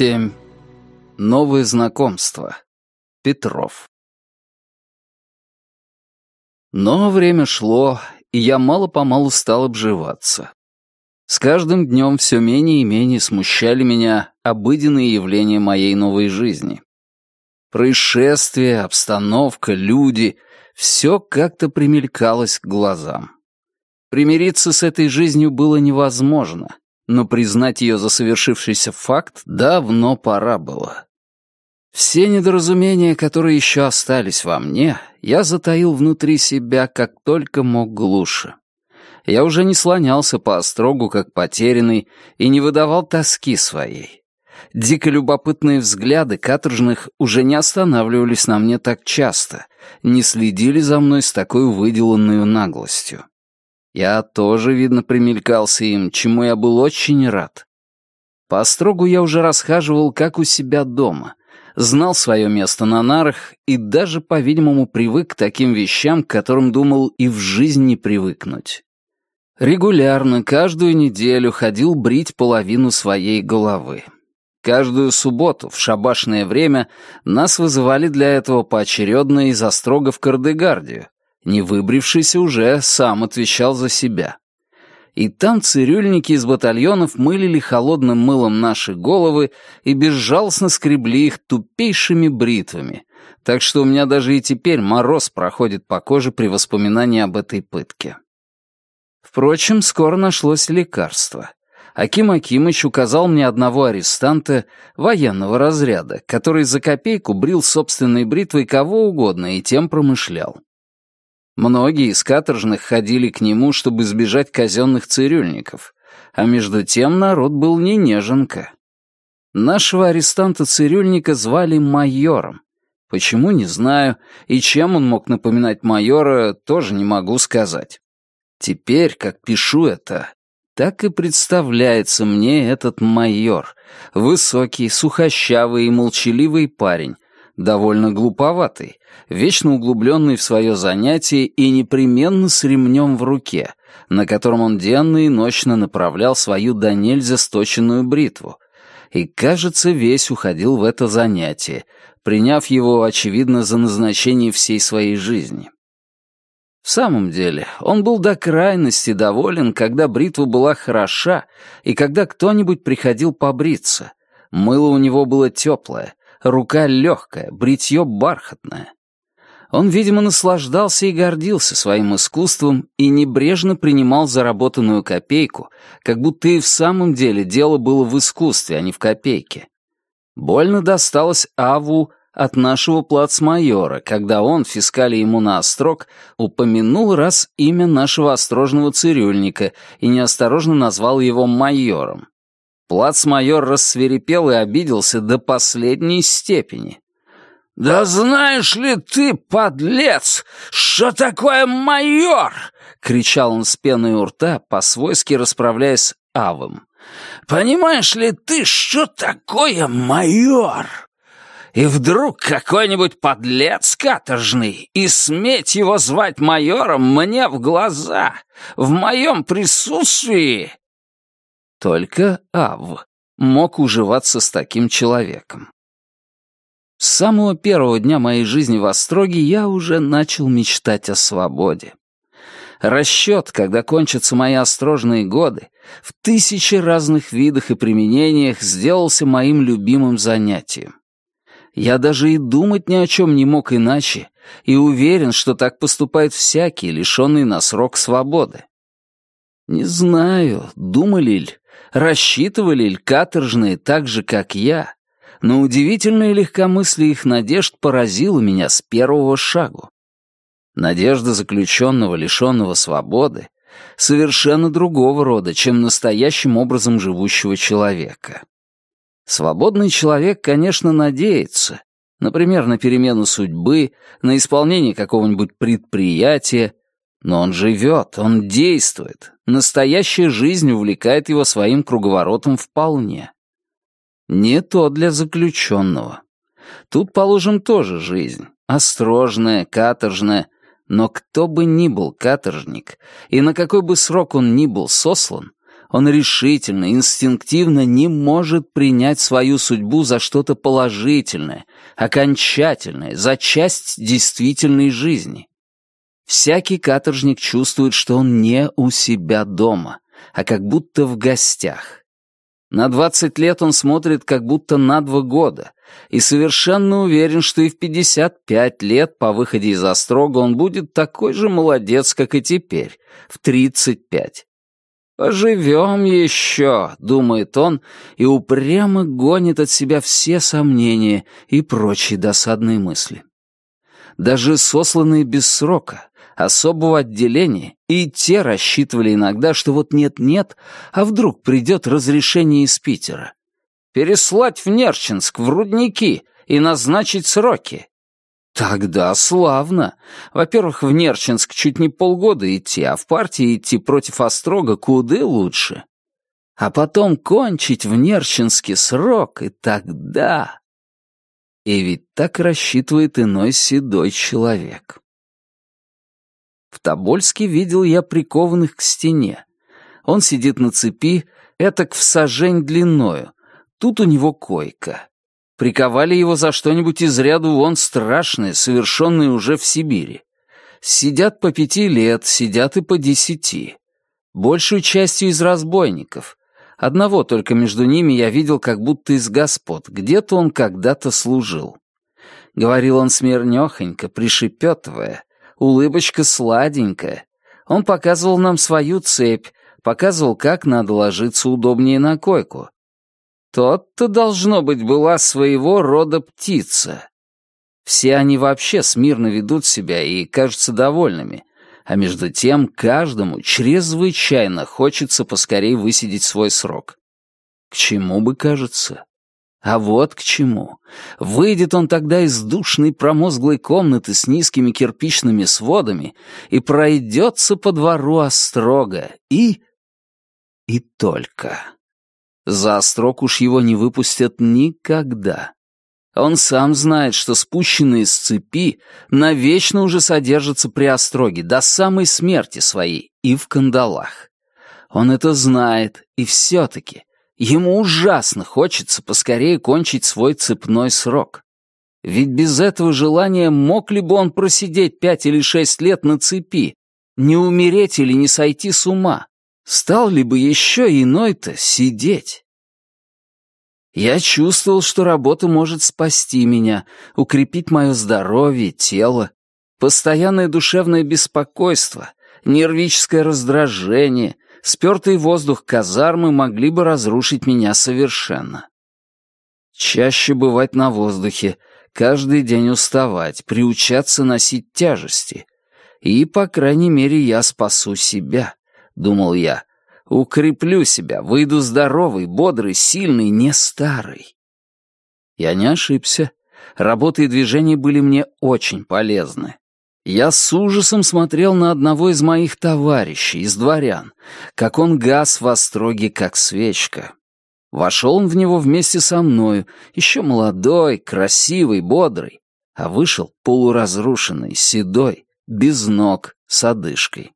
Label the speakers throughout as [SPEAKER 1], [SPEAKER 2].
[SPEAKER 1] 7. Новые знакомства. Петров. Но время шло, и я мало-помалу стал обживаться. С каждым днем все менее и менее смущали меня обыденные явления моей новой жизни. Происшествия, обстановка, люди — все как-то примелькалось к глазам. Примириться с этой жизнью было невозможно, но признать ее за совершившийся факт давно пора было. Все недоразумения, которые еще остались во мне, я затаил внутри себя как только мог глуше. Я уже не слонялся по острогу, как потерянный, и не выдавал тоски своей. Дико любопытные взгляды каторжных уже не останавливались на мне так часто, не следили за мной с такой выделанной наглостью. Я тоже, видно, примелькался им, чему я был очень рад. По строгу я уже расхаживал, как у себя дома, знал свое место на нарах и даже, по-видимому, привык к таким вещам, к которым думал и в жизни не привыкнуть. Регулярно, каждую неделю ходил брить половину своей головы. Каждую субботу в шабашное время нас вызывали для этого поочередно из острога в Кардегардию, не выбрившийся уже сам отвечал за себя. И там цирюльники из батальонов мылили холодным мылом наши головы и безжалостно скребли их тупейшими бритвами, так что у меня даже и теперь мороз проходит по коже при воспоминании об этой пытке. Впрочем, скоро нашлось лекарство. Аким Акимыч указал мне одного арестанта военного разряда, который за копейку брил собственной бритвой кого угодно и тем промышлял. Многие из каторжных ходили к нему, чтобы избежать казенных цирюльников, а между тем народ был не неженка. Нашего арестанта-цирюльника звали майором. Почему, не знаю, и чем он мог напоминать майора, тоже не могу сказать. Теперь, как пишу это, так и представляется мне этот майор, высокий, сухощавый и молчаливый парень, довольно глуповатый, вечно углубленный в свое занятие и непременно с ремнем в руке, на котором он денно и ночно направлял свою до нельзя сточенную бритву, и, кажется, весь уходил в это занятие, приняв его, очевидно, за назначение всей своей жизни. В самом деле, он был до крайности доволен, когда бритва была хороша и когда кто-нибудь приходил побриться. Мыло у него было теплое, рука легкая, бритье бархатное. Он, видимо, наслаждался и гордился своим искусством и небрежно принимал заработанную копейку, как будто и в самом деле дело было в искусстве, а не в копейке. Больно досталось Аву от нашего плацмайора, когда он, фискали ему на острог, упомянул раз имя нашего острожного цирюльника и неосторожно назвал его майором. Плацмайор рассверепел и обиделся до последней степени. «Да знаешь ли ты, подлец, что такое майор?» — кричал он с пеной у рта, по-свойски расправляясь Авом. «Понимаешь ли ты, что такое майор?» И вдруг какой-нибудь подлец каторжный, и сметь его звать майором мне в глаза, в моем присутствии, только Ав мог уживаться с таким человеком. С самого первого дня моей жизни в Остроге я уже начал мечтать о свободе. Расчет, когда кончатся мои острожные годы, в тысячи разных видах и применениях сделался моим любимым занятием. Я даже и думать ни о чем не мог иначе, и уверен, что так поступает всякий, лишенный на срок свободы. Не знаю, думали ли, рассчитывали ли каторжные так же, как я, но удивительное легкомыслие их надежд поразило меня с первого шагу. Надежда заключенного, лишенного свободы, совершенно другого рода, чем настоящим образом живущего человека. Свободный человек, конечно, надеется, например, на перемену судьбы, на исполнение какого-нибудь предприятия, но он живет, он действует. Настоящая жизнь увлекает его своим круговоротом вполне. Не то для заключенного. Тут, положим, тоже жизнь. Острожная, каторжная. Но кто бы ни был каторжник, и на какой бы срок он ни был сослан, Он решительно, инстинктивно не может принять свою судьбу за что-то положительное, окончательное, за часть действительной жизни. Всякий каторжник чувствует, что он не у себя дома, а как будто в гостях. На 20 лет он смотрит как будто на два года и совершенно уверен, что и в 55 лет по выходе из Острога он будет такой же молодец, как и теперь, в 35. «Поживем еще», — думает он, и упрямо гонит от себя все сомнения и прочие досадные мысли. Даже сосланные без срока, особого отделения, и те рассчитывали иногда, что вот нет-нет, а вдруг придет разрешение из Питера. Переслать в Нерчинск, в рудники, и назначить сроки. Тогда славно. Во-первых, в Нерчинск чуть не полгода идти, а в партии идти против Острога куды лучше. А потом кончить в Нерчинске срок, и тогда... И ведь так рассчитывает иной седой человек. В Тобольске видел я прикованных к стене. Он сидит на цепи, этак в сажень длиною. Тут у него койка. Приковали его за что-нибудь из ряду вон страшное, совершенное уже в Сибири. Сидят по пяти лет, сидят и по десяти. Большую частью из разбойников. Одного только между ними я видел как будто из господ. Где-то он когда-то служил. Говорил он смирнёхонько, пришепетывая. Улыбочка сладенькая. Он показывал нам свою цепь, показывал, как надо ложиться удобнее на койку. Тот-то, должно быть, была своего рода птица. Все они вообще смирно ведут себя и кажутся довольными, а между тем каждому чрезвычайно хочется поскорей высидеть свой срок. К чему бы кажется? А вот к чему. Выйдет он тогда из душной промозглой комнаты с низкими кирпичными сводами и пройдется по двору острога и... и только. За острог уж его не выпустят никогда. Он сам знает, что спущенные с цепи навечно уже содержатся при остроге до самой смерти своей и в кандалах. Он это знает, и все-таки ему ужасно хочется поскорее кончить свой цепной срок. Ведь без этого желания мог ли бы он просидеть пять или шесть лет на цепи, не умереть или не сойти с ума? Стал ли бы еще иной-то сидеть? Я чувствовал, что работа может спасти меня, укрепить мое здоровье, тело. Постоянное душевное беспокойство, нервическое раздражение, спертый воздух казармы могли бы разрушить меня совершенно. Чаще бывать на воздухе, каждый день уставать, приучаться носить тяжести. И, по крайней мере, я спасу себя. — думал я. «Укреплю себя, выйду здоровый, бодрый, сильный, не старый». Я не ошибся. Работа и движение были мне очень полезны. Я с ужасом смотрел на одного из моих товарищей, из дворян, как он гас в остроге, как свечка. Вошел он в него вместе со мною, еще молодой, красивый, бодрый, а вышел полуразрушенный, седой, без ног, с одышкой.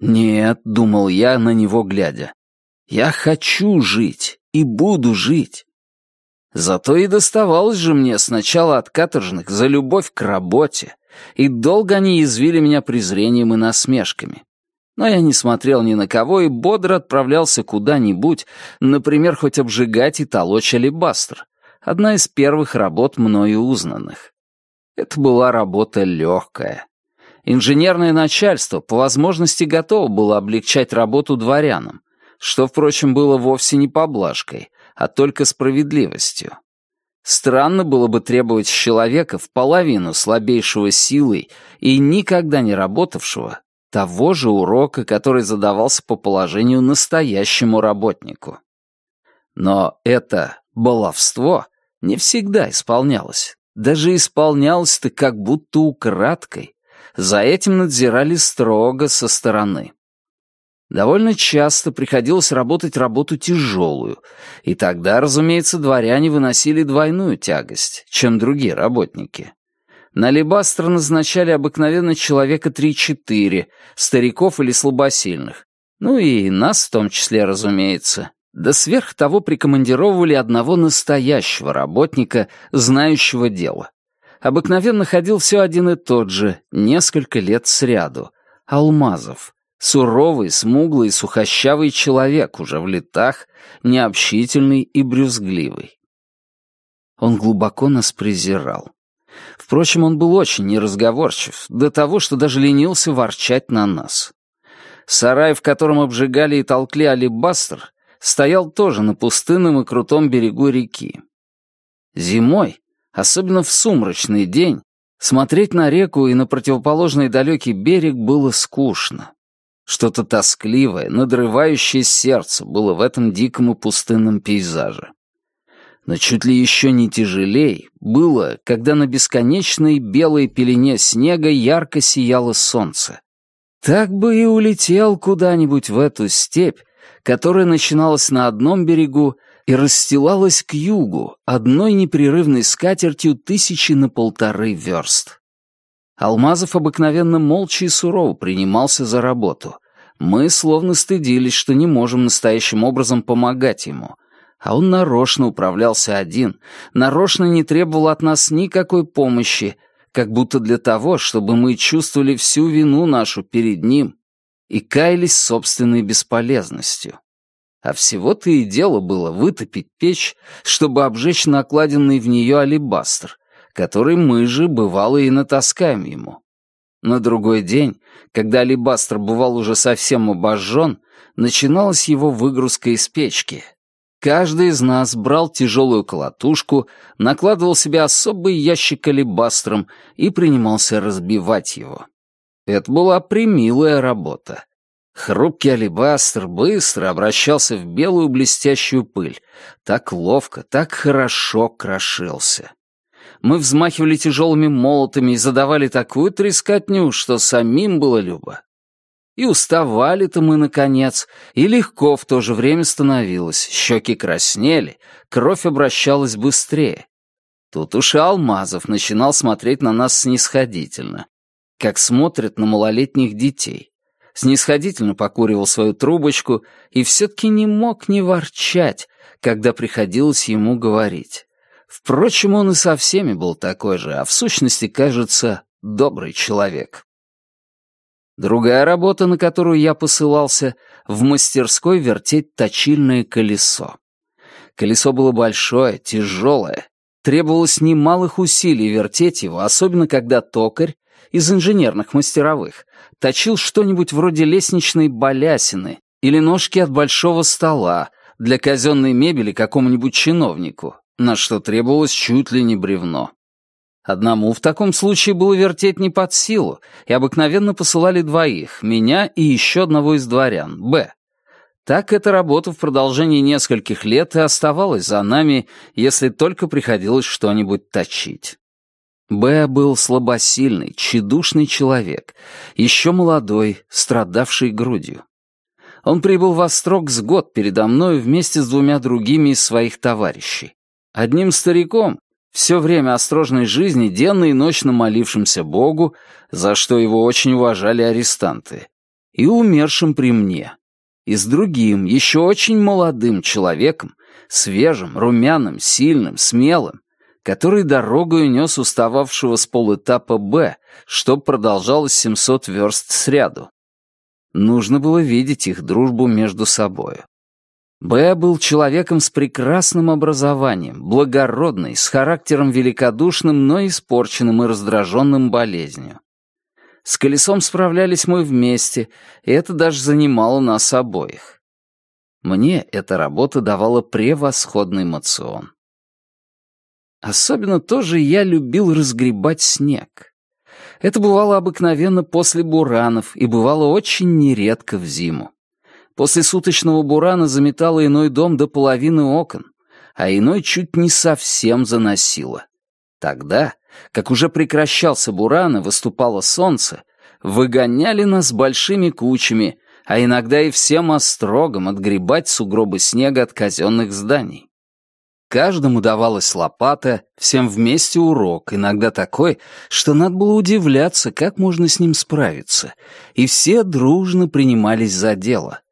[SPEAKER 1] «Нет», — думал я, на него глядя, — «я хочу жить и буду жить». Зато и доставалось же мне сначала от каторжных за любовь к работе, и долго они язвили меня презрением и насмешками. Но я не смотрел ни на кого и бодро отправлялся куда-нибудь, например, хоть обжигать и толочь алебастр, одна из первых работ мною узнанных. Это была работа легкая, Инженерное начальство по возможности готово было облегчать работу дворянам, что, впрочем, было вовсе не поблажкой, а только справедливостью. Странно было бы требовать человека в половину слабейшего силой и никогда не работавшего того же урока, который задавался по положению настоящему работнику. Но это баловство не всегда исполнялось. Даже исполнялось-то как будто украдкой, за этим надзирали строго со стороны. Довольно часто приходилось работать работу тяжелую, и тогда, разумеется, дворяне выносили двойную тягость, чем другие работники. На лебастро назначали обыкновенно человека три-четыре, стариков или слабосильных, Ну и нас в том числе, разумеется. Да сверх того прикомандировывали одного настоящего работника, знающего дело. Обыкновенно ходил все один и тот же, несколько лет сряду. Алмазов. Суровый, смуглый, сухощавый человек, уже в летах, необщительный и брюзгливый. Он глубоко нас презирал. Впрочем, он был очень неразговорчив, до того, что даже ленился ворчать на нас. Сарай, в котором обжигали и толкли алибастр, стоял тоже на пустынном и крутом берегу реки. Зимой, особенно в сумрачный день, смотреть на реку и на противоположный далекий берег было скучно. Что-то тоскливое, надрывающее сердце было в этом диком и пустынном пейзаже. Но чуть ли еще не тяжелей было, когда на бесконечной белой пелене снега ярко сияло солнце. Так бы и улетел куда-нибудь в эту степь, которая начиналась на одном берегу и расстилалась к югу одной непрерывной скатертью тысячи на полторы верст. Алмазов обыкновенно молча и сурово принимался за работу. Мы словно стыдились, что не можем настоящим образом помогать ему, а он нарочно управлялся один, нарочно не требовал от нас никакой помощи, как будто для того, чтобы мы чувствовали всю вину нашу перед ним и каялись собственной бесполезностью. А всего-то и дело было вытопить печь, чтобы обжечь накладенный в нее алебастр, который мы же, бывало, и натаскаем ему. На другой день, когда алебастр бывал уже совсем обожжен, начиналась его выгрузка из печки, Каждый из нас брал тяжелую колотушку, накладывал себе особый ящик алебастром и принимался разбивать его. Это была примилая работа. Хрупкий алебастр быстро обращался в белую блестящую пыль. Так ловко, так хорошо крошился. Мы взмахивали тяжелыми молотами и задавали такую трескотню, что самим было любо. И уставали-то мы, наконец, и легко в то же время становилось, щеки краснели, кровь обращалась быстрее. Тут уж и Алмазов начинал смотреть на нас снисходительно, как смотрят на малолетних детей. Снисходительно покуривал свою трубочку и все-таки не мог не ворчать, когда приходилось ему говорить. Впрочем, он и со всеми был такой же, а в сущности, кажется, добрый человек. Другая работа, на которую я посылался, в мастерской вертеть точильное колесо. Колесо было большое, тяжелое. Требовалось немалых усилий вертеть его, особенно когда токарь из инженерных мастеровых точил что-нибудь вроде лестничной балясины или ножки от большого стола для казенной мебели какому-нибудь чиновнику, на что требовалось чуть ли не бревно. Одному в таком случае было вертеть не под силу, и обыкновенно посылали двоих, меня и еще одного из дворян, Б. Так эта работа в продолжении нескольких лет и оставалась за нами, если только приходилось что-нибудь точить. Б был слабосильный, тщедушный человек, еще молодой, страдавший грудью. Он прибыл в Острог с год передо мной вместе с двумя другими из своих товарищей. Одним стариком, все время осторожной жизни денно и ночно молившимся Богу, за что его очень уважали арестанты, и умершим при мне, и с другим, еще очень молодым человеком, свежим, румяным, сильным, смелым, который дорогою нес устававшего с полэтапа «Б», что продолжалось 700 верст сряду. Нужно было видеть их дружбу между собою. Б был человеком с прекрасным образованием, благородный, с характером великодушным, но испорченным и раздраженным болезнью. С колесом справлялись мы вместе, и это даже занимало нас обоих. Мне эта работа давала превосходный мацион. Особенно тоже я любил разгребать снег. Это бывало обыкновенно после буранов и бывало очень нередко в зиму. После суточного бурана заметало иной дом до половины окон, а иной чуть не совсем заносило. Тогда, как уже прекращался буран и выступало солнце, выгоняли нас большими кучами, а иногда и всем острогом отгребать сугробы снега от казенных зданий. Каждому давалась лопата, всем вместе урок, иногда такой, что надо было удивляться, как можно с ним справиться, и все дружно принимались за дело —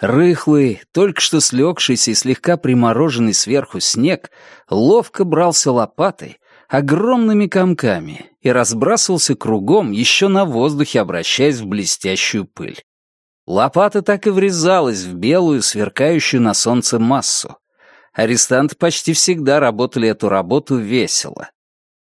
[SPEAKER 1] Рыхлый, только что слегшийся и слегка примороженный сверху снег ловко брался лопатой, огромными комками и разбрасывался кругом, еще на воздухе обращаясь в блестящую пыль. Лопата так и врезалась в белую, сверкающую на солнце массу. Арестанты почти всегда работали эту работу весело.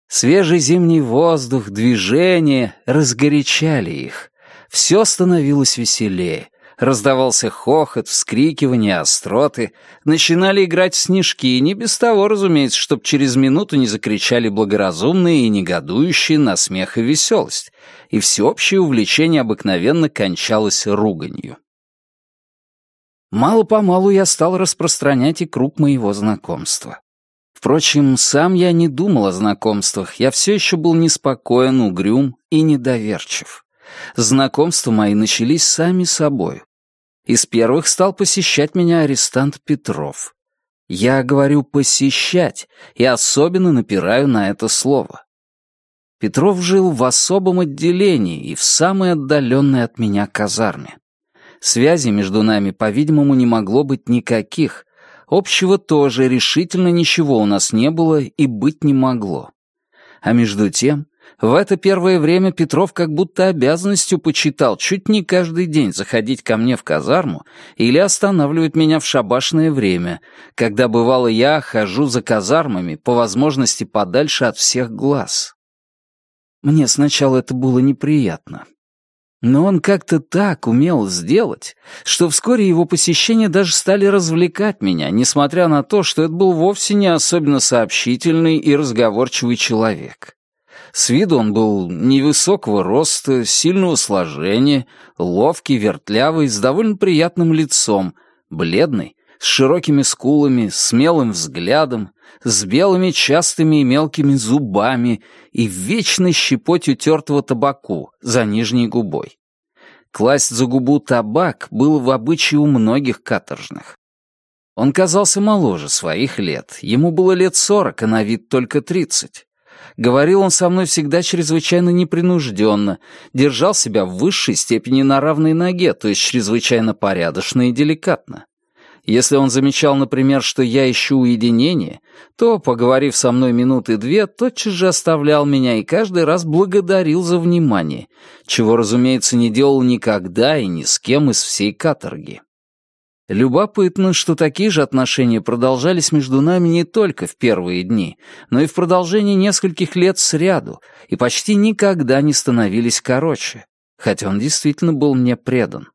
[SPEAKER 1] Свежий зимний воздух, движение разгорячали их. Все становилось веселее. Раздавался хохот, вскрикивания, остроты. Начинали играть снежки, и не без того, разумеется, чтоб через минуту не закричали благоразумные и негодующие на смех и веселость. И всеобщее увлечение обыкновенно кончалось руганью. Мало-помалу я стал распространять и круг моего знакомства. Впрочем, сам я не думал о знакомствах, я все еще был неспокоен, угрюм и недоверчив. Знакомства мои начались сами собою. Из первых стал посещать меня арестант Петров. Я говорю «посещать» и особенно напираю на это слово. Петров жил в особом отделении и в самой отдаленной от меня казарме. Связи между нами, по-видимому, не могло быть никаких. Общего тоже решительно ничего у нас не было и быть не могло. А между тем, в это первое время Петров как будто обязанностью почитал чуть не каждый день заходить ко мне в казарму или останавливать меня в шабашное время, когда, бывало, я хожу за казармами, по возможности подальше от всех глаз. Мне сначала это было неприятно. Но он как-то так умел сделать, что вскоре его посещения даже стали развлекать меня, несмотря на то, что это был вовсе не особенно сообщительный и разговорчивый человек. С виду он был невысокого роста, сильного сложения, ловкий, вертлявый, с довольно приятным лицом, бледный, с широкими скулами, смелым взглядом, с белыми частыми и мелкими зубами и вечной щепотью тертого табаку за нижней губой. Класть за губу табак было в обычае у многих каторжных. Он казался моложе своих лет, ему было лет сорок, а на вид только тридцать. Говорил он со мной всегда чрезвычайно непринужденно, держал себя в высшей степени на равной ноге, то есть чрезвычайно порядочно и деликатно. Если он замечал, например, что я ищу уединение, то, поговорив со мной минуты две, тотчас же оставлял меня и каждый раз благодарил за внимание, чего, разумеется, не делал никогда и ни с кем из всей каторги. Любопытно, что такие же отношения продолжались между нами не только в первые дни, но и в продолжении нескольких лет сряду, и почти никогда не становились короче, хотя он действительно был мне предан.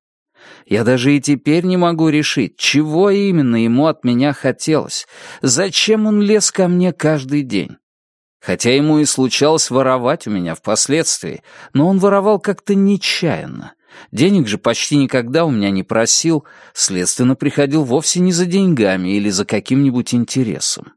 [SPEAKER 1] Я даже и теперь не могу решить, чего именно ему от меня хотелось, зачем он лез ко мне каждый день. Хотя ему и случалось воровать у меня впоследствии, но он воровал как-то нечаянно, Денег же почти никогда у меня не просил, следственно, приходил вовсе не за деньгами или за каким-нибудь интересом.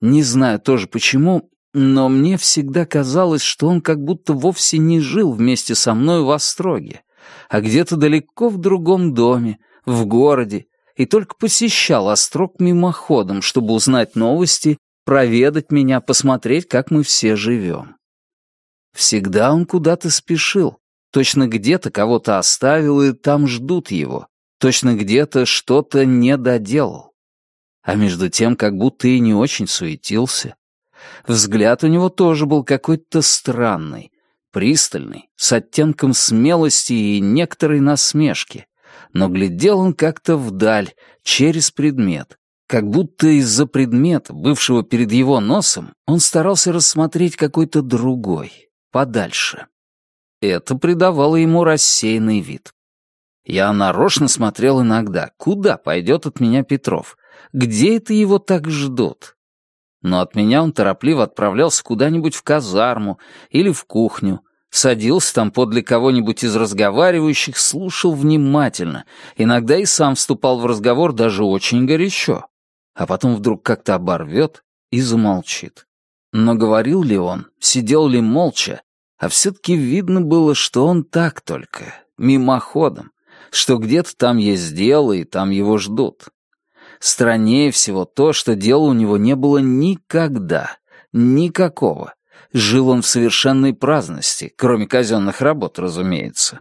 [SPEAKER 1] Не знаю тоже почему, но мне всегда казалось, что он как будто вовсе не жил вместе со мной в Остроге, а где-то далеко в другом доме, в городе, и только посещал Острог мимоходом, чтобы узнать новости, проведать меня, посмотреть, как мы все живем. Всегда он куда-то спешил, Точно где-то кого-то оставил, и там ждут его. Точно где-то что-то не доделал. А между тем как будто и не очень суетился. Взгляд у него тоже был какой-то странный, пристальный, с оттенком смелости и некоторой насмешки. Но глядел он как-то вдаль, через предмет, как будто из-за предмета, бывшего перед его носом, он старался рассмотреть какой-то другой, подальше. Это придавало ему рассеянный вид. Я нарочно смотрел иногда, куда пойдет от меня Петров, где это его так ждут. Но от меня он торопливо отправлялся куда-нибудь в казарму или в кухню, садился там подле кого-нибудь из разговаривающих, слушал внимательно, иногда и сам вступал в разговор даже очень горячо, а потом вдруг как-то оборвет и замолчит. Но говорил ли он, сидел ли молча, а все-таки видно было, что он так только, мимоходом, что где-то там есть дело, и там его ждут. Страннее всего то, что дела у него не было никогда, никакого. Жил он в совершенной праздности, кроме казенных работ, разумеется.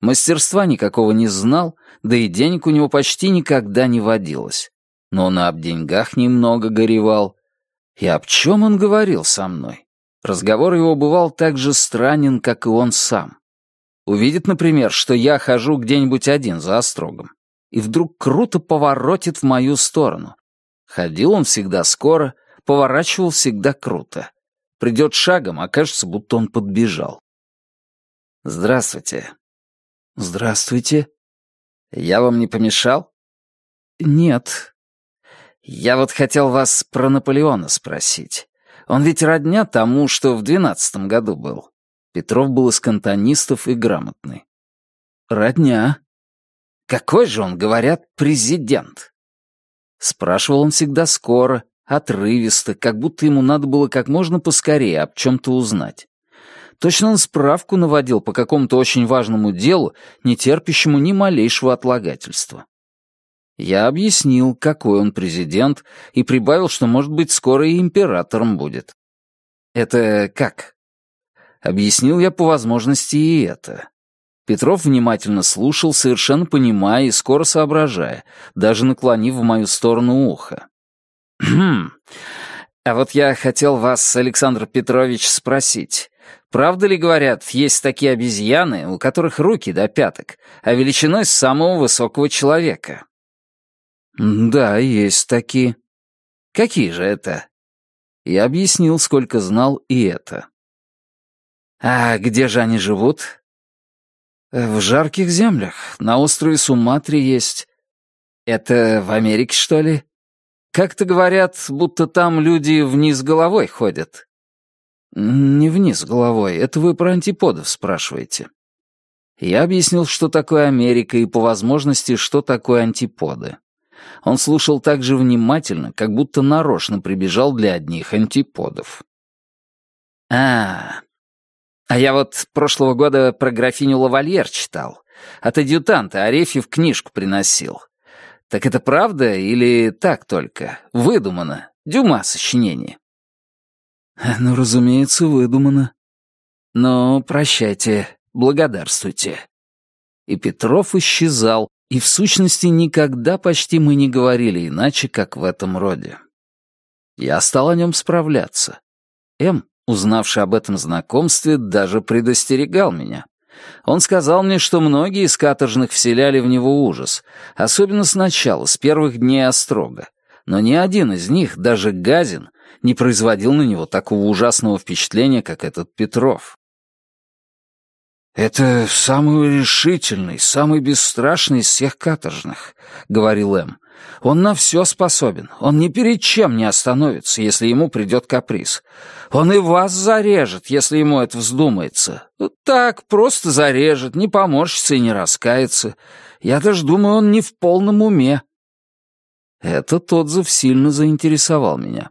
[SPEAKER 1] Мастерства никакого не знал, да и денег у него почти никогда не водилось. Но он об деньгах немного горевал. И об чем он говорил со мной? Разговор его бывал так же странен, как и он сам. Увидит, например, что я хожу где-нибудь один за острогом, и вдруг круто поворотит в мою сторону. Ходил он всегда скоро, поворачивал всегда круто. Придет шагом, окажется, будто он подбежал. «Здравствуйте». «Здравствуйте». «Я вам не помешал?» «Нет». «Я вот хотел вас про Наполеона спросить. Он ведь родня тому, что в двенадцатом году был». Петров был из кантонистов и грамотный. «Родня». «Какой же он, говорят, президент?» Спрашивал он всегда скоро, отрывисто, как будто ему надо было как можно поскорее об чем-то узнать. Точно он справку наводил по какому-то очень важному делу, не терпящему ни малейшего отлагательства. Я объяснил, какой он президент, и прибавил, что, может быть, скоро и императором будет. Это как? Объяснил я по возможности и это. Петров внимательно слушал, совершенно понимая и скоро соображая, даже наклонив в мою сторону ухо. «Хм, а вот я хотел вас, Александр Петрович, спросить. Правда ли, говорят, есть такие обезьяны, у которых руки до пяток, а величиной самого высокого человека?» «Да, есть такие». «Какие же это?» Я объяснил, сколько знал и это. «А где же они живут?» «В жарких землях. На острове Суматри есть». «Это в Америке, что ли?» «Как-то говорят, будто там люди вниз головой ходят». «Не вниз головой. Это вы про антиподов спрашиваете». Я объяснил, что такое Америка и, по возможности, что такое антиподы. Он слушал так же внимательно, как будто нарочно прибежал для одних антиподов. «А, а я вот прошлого года про графиню Лавальер читал. От адъютанта Арефьев книжку приносил. Так это правда или так только? Выдумано. Дюма сочинение. Ну, разумеется, выдумано. Но прощайте, благодарствуйте. И Петров исчезал, и в сущности никогда почти мы не говорили иначе, как в этом роде. Я стал о нем справляться. М узнавший об этом знакомстве, даже предостерегал меня. Он сказал мне, что многие из каторжных вселяли в него ужас, особенно сначала, с первых дней острога. Но ни один из них, даже Газин, не производил на него такого ужасного впечатления, как этот Петров. «Это самый решительный, самый бесстрашный из всех каторжных», — говорил М. Он на все способен. Он ни перед чем не остановится, если ему придет каприз. Он и вас зарежет, если ему это вздумается. Так, просто зарежет, не поморщится и не раскается. Я даже думаю, он не в полном уме. Этот отзыв сильно заинтересовал меня.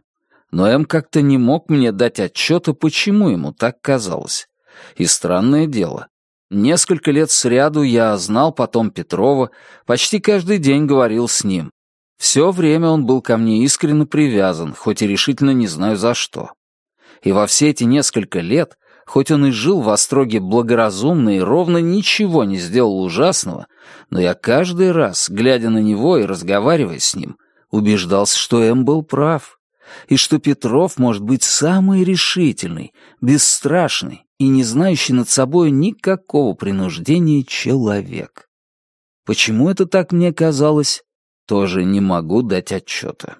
[SPEAKER 1] Но М как-то не мог мне дать отчета, почему ему так казалось. И странное дело, Несколько лет сряду я знал потом Петрова, почти каждый день говорил с ним. Все время он был ко мне искренне привязан, хоть и решительно не знаю за что. И во все эти несколько лет, хоть он и жил в Остроге благоразумно и ровно ничего не сделал ужасного, но я каждый раз, глядя на него и разговаривая с ним, убеждался, что М был прав, и что Петров может быть самый решительный, бесстрашный и не знающий над собой никакого принуждения человек. Почему это так мне казалось, тоже не могу дать отчета.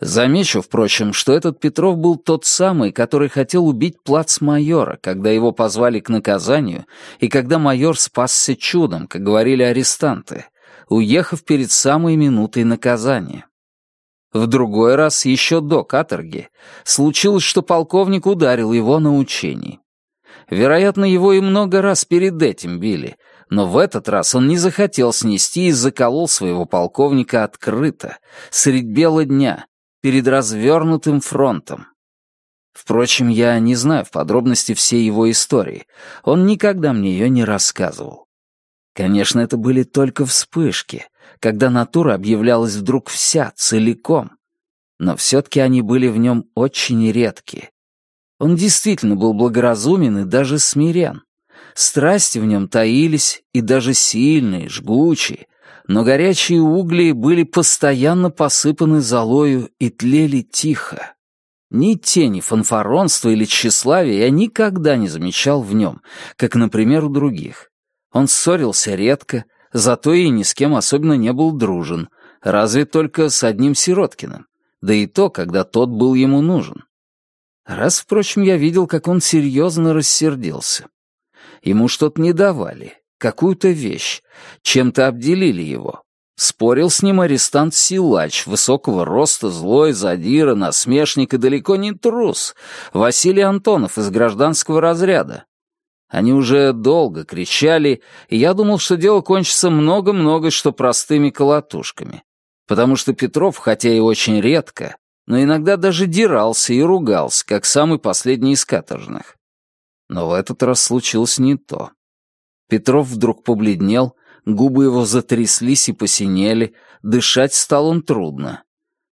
[SPEAKER 1] Замечу, впрочем, что этот Петров был тот самый, который хотел убить плацмайора, когда его позвали к наказанию, и когда майор спасся чудом, как говорили арестанты, уехав перед самой минутой наказания. В другой раз, еще до каторги, случилось, что полковник ударил его на учении. Вероятно, его и много раз перед этим били, но в этот раз он не захотел снести и заколол своего полковника открыто, средь бела дня, перед развернутым фронтом. Впрочем, я не знаю в подробности всей его истории. Он никогда мне ее не рассказывал. Конечно, это были только вспышки, когда натура объявлялась вдруг вся, целиком. Но все-таки они были в нем очень редкие. Он действительно был благоразумен и даже смирен. Страсти в нем таились, и даже сильные, жгучие, но горячие угли были постоянно посыпаны золою и тлели тихо. Ни тени фанфаронства или тщеславия я никогда не замечал в нем, как, например, у других. Он ссорился редко, зато и ни с кем особенно не был дружен, разве только с одним Сироткиным, да и то, когда тот был ему нужен. Раз, впрочем, я видел, как он серьезно рассердился. Ему что-то не давали, какую-то вещь, чем-то обделили его. Спорил с ним арестант-силач, высокого роста, злой, задира, насмешник и далеко не трус, Василий Антонов из гражданского разряда. Они уже долго кричали, и я думал, что дело кончится много-много что простыми колотушками. Потому что Петров, хотя и очень редко, но иногда даже дирался и ругался, как самый последний из каторжных. Но в этот раз случилось не то. Петров вдруг побледнел, губы его затряслись и посинели, дышать стал он трудно.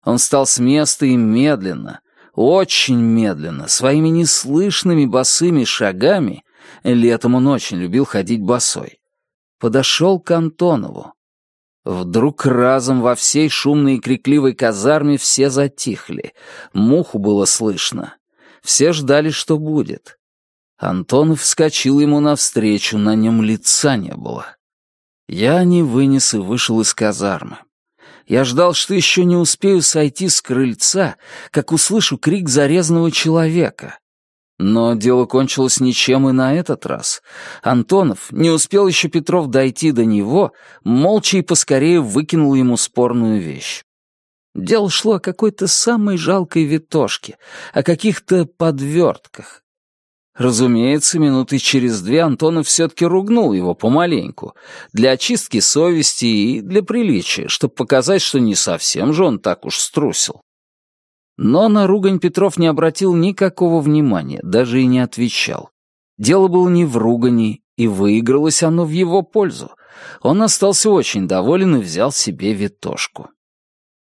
[SPEAKER 1] Он встал с места и медленно, очень медленно, своими неслышными босыми шагами, летом он очень любил ходить босой, подошел к Антонову. Вдруг разом во всей шумной и крикливой казарме все затихли, муху было слышно. Все ждали, что будет. Антонов вскочил ему навстречу, на нем лица не было. Я не вынес и вышел из казармы. Я ждал, что еще не успею сойти с крыльца, как услышу крик зарезанного человека. Но дело кончилось ничем и на этот раз. Антонов, не успел еще Петров дойти до него, молча и поскорее выкинул ему спорную вещь. Дело шло о какой-то самой жалкой витошке, о каких-то подвертках. Разумеется, минуты через две Антонов все-таки ругнул его помаленьку, для очистки совести и для приличия, чтобы показать, что не совсем же он так уж струсил. Но на ругань Петров не обратил никакого внимания, даже и не отвечал. Дело было не в ругани, и выигралось оно в его пользу. Он остался очень доволен и взял себе витошку.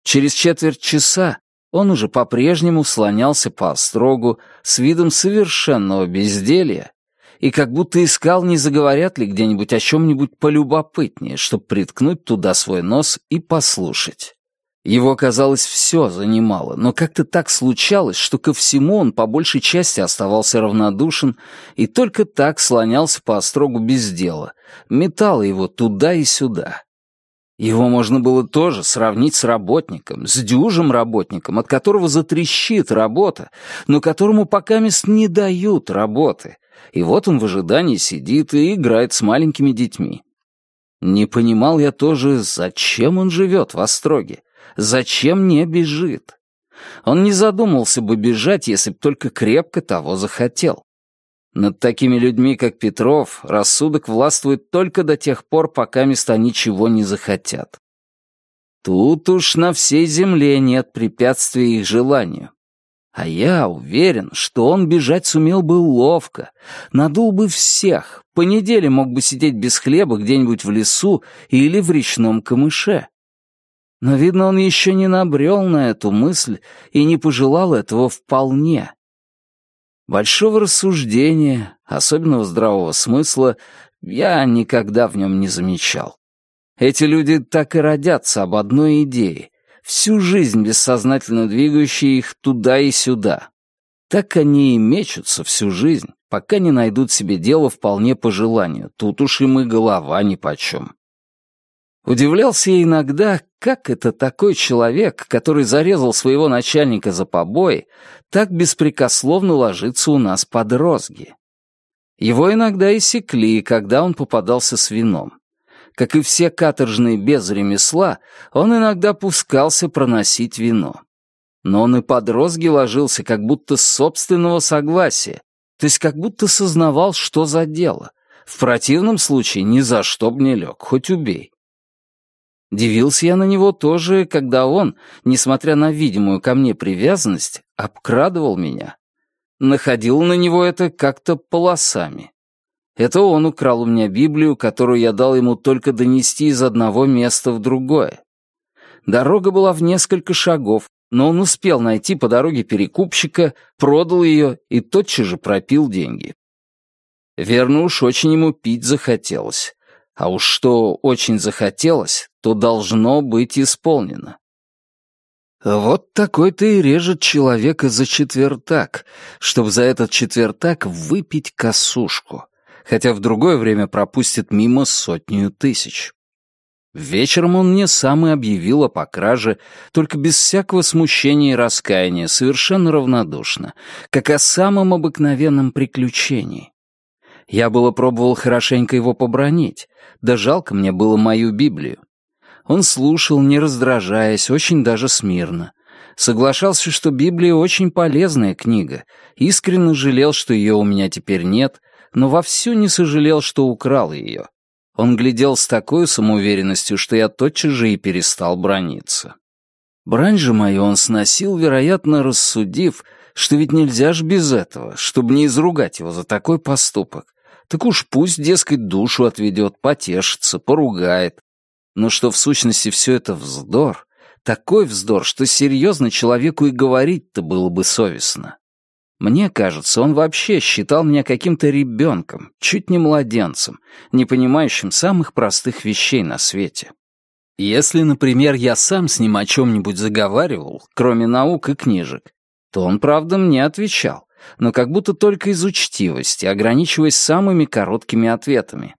[SPEAKER 1] Через четверть часа он уже по-прежнему слонялся по острогу с видом совершенного безделья и как будто искал, не заговорят ли где-нибудь о чем-нибудь полюбопытнее, чтобы приткнуть туда свой нос и послушать. Его, казалось, все занимало, но как-то так случалось, что ко всему он по большей части оставался равнодушен и только так слонялся по острогу без дела, метало его туда и сюда. Его можно было тоже сравнить с работником, с дюжим работником, от которого затрещит работа, но которому пока мест не дают работы. И вот он в ожидании сидит и играет с маленькими детьми. Не понимал я тоже, зачем он живет в Остроге, зачем не бежит. Он не задумался бы бежать, если б только крепко того захотел. Над такими людьми, как Петров, рассудок властвует только до тех пор, пока места ничего не захотят. Тут уж на всей земле нет препятствий их желанию. А я уверен, что он бежать сумел бы ловко, надул бы всех, по неделе мог бы сидеть без хлеба где-нибудь в лесу или в речном камыше. Но, видно, он еще не набрел на эту мысль и не пожелал этого вполне. Большого рассуждения, особенного здравого смысла, я никогда в нем не замечал. Эти люди так и родятся об одной идее, всю жизнь бессознательно двигающие их туда и сюда. Так они и мечутся всю жизнь, пока не найдут себе дело вполне по желанию, тут уж им и голова нипочем. Удивлялся я иногда, как это такой человек, который зарезал своего начальника за побои, так беспрекословно ложится у нас под розги. Его иногда и секли, когда он попадался с вином. Как и все каторжные без ремесла, он иногда пускался проносить вино. Но он и под розги ложился как будто с собственного согласия, то есть как будто сознавал, что за дело. В противном случае ни за что б не лег, хоть убей. Дивился я на него тоже, когда он, несмотря на видимую ко мне привязанность, обкрадывал меня. Находил на него это как-то полосами. Это он украл у меня Библию, которую я дал ему только донести из одного места в другое. Дорога была в несколько шагов, но он успел найти по дороге перекупщика, продал ее и тотчас же пропил деньги. Верно уж очень ему пить захотелось. А уж что очень захотелось, то должно быть исполнено. Вот такой-то и режет человека за четвертак, чтобы за этот четвертак выпить косушку, хотя в другое время пропустит мимо сотню тысяч. Вечером он мне сам и объявил о покраже, только без всякого смущения и раскаяния, совершенно равнодушно, как о самом обыкновенном приключении. Я было пробовал хорошенько его побронить, да жалко мне было мою Библию. Он слушал, не раздражаясь, очень даже смирно. Соглашался, что Библия очень полезная книга, искренне жалел, что ее у меня теперь нет, но вовсю не сожалел, что украл ее. Он глядел с такой самоуверенностью, что я тотчас же и перестал брониться. Брань же мою он сносил, вероятно, рассудив, что ведь нельзя ж без этого, чтобы не изругать его за такой поступок. Так уж пусть, дескать, душу отведет, потешится, поругает. Но что в сущности все это вздор, такой вздор, что серьезно человеку и говорить-то было бы совестно. Мне кажется, он вообще считал меня каким-то ребенком, чуть не младенцем, не понимающим самых простых вещей на свете. Если, например, я сам с ним о чем-нибудь заговаривал, кроме наук и книжек, то он, правда, мне отвечал, но как будто только из учтивости, ограничиваясь самыми короткими ответами.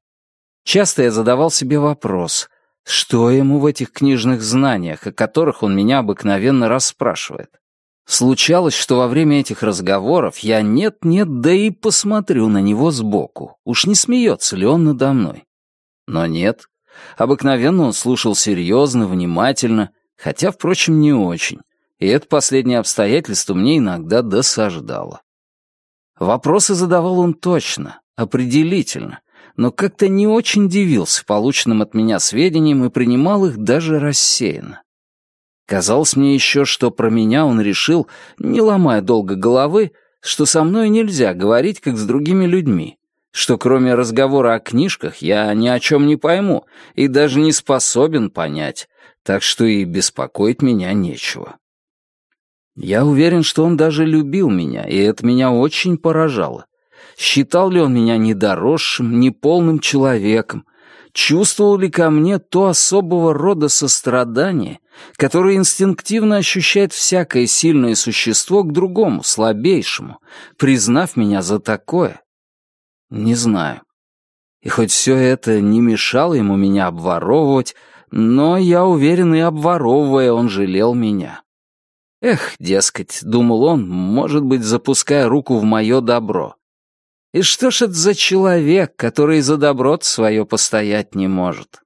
[SPEAKER 1] Часто я задавал себе вопрос, что ему в этих книжных знаниях, о которых он меня обыкновенно расспрашивает. Случалось, что во время этих разговоров я нет-нет, да и посмотрю на него сбоку. Уж не смеется ли он надо мной? Но нет. Обыкновенно он слушал серьезно, внимательно, хотя, впрочем, не очень. И это последнее обстоятельство мне иногда досаждало. Вопросы задавал он точно, определительно, но как-то не очень дивился полученным от меня сведениям и принимал их даже рассеянно. Казалось мне еще, что про меня он решил, не ломая долго головы, что со мной нельзя говорить, как с другими людьми, что кроме разговора о книжках я ни о чем не пойму и даже не способен понять, так что и беспокоить меня нечего. Я уверен, что он даже любил меня, и это меня очень поражало. Считал ли он меня недоросшим, неполным человеком, чувствовал ли ко мне то особого рода сострадание, которое инстинктивно ощущает всякое сильное существо к другому, слабейшему, признав меня за такое? Не знаю. И хоть все это не мешало ему меня обворовывать, но, я уверен, и обворовывая, он жалел меня. Эх, дескать, думал он, может быть, запуская руку в мое добро. И что ж это за человек, который за добро свое постоять не может?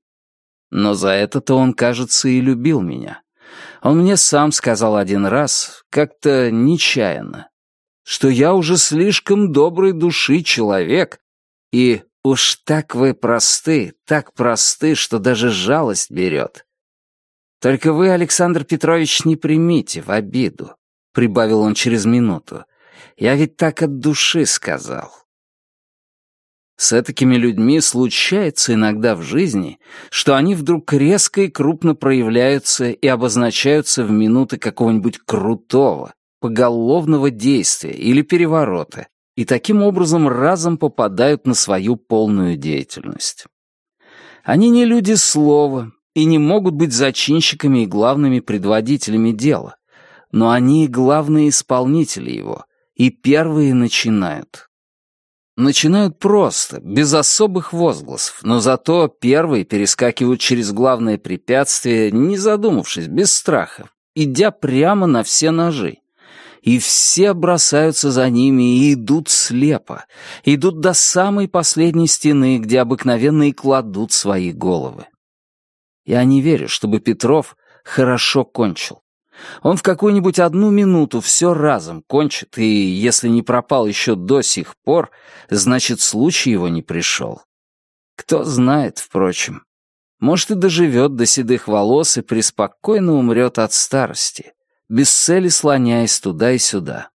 [SPEAKER 1] Но за это-то он, кажется, и любил меня. Он мне сам сказал один раз, как-то нечаянно, что я уже слишком доброй души человек, и уж так вы просты, так просты, что даже жалость берет. Только вы, Александр Петрович, не примите в обиду, — прибавил он через минуту. Я ведь так от души сказал. С такими людьми случается иногда в жизни, что они вдруг резко и крупно проявляются и обозначаются в минуты какого-нибудь крутого, поголовного действия или переворота, и таким образом разом попадают на свою полную деятельность. Они не люди слова и не могут быть зачинщиками и главными предводителями дела, но они главные исполнители его, и первые начинают. Начинают просто, без особых возгласов, но зато первые перескакивают через главное препятствие, не задумавшись, без страха, идя прямо на все ножи. И все бросаются за ними и идут слепо, идут до самой последней стены, где обыкновенно и кладут свои головы. Я не верю, чтобы Петров хорошо кончил. Он в какую-нибудь одну минуту все разом кончит, и если не пропал еще до сих пор, значит, случай его не пришел. Кто знает, впрочем. Может, и доживет до седых волос и преспокойно умрет от старости, без цели слоняясь туда и сюда.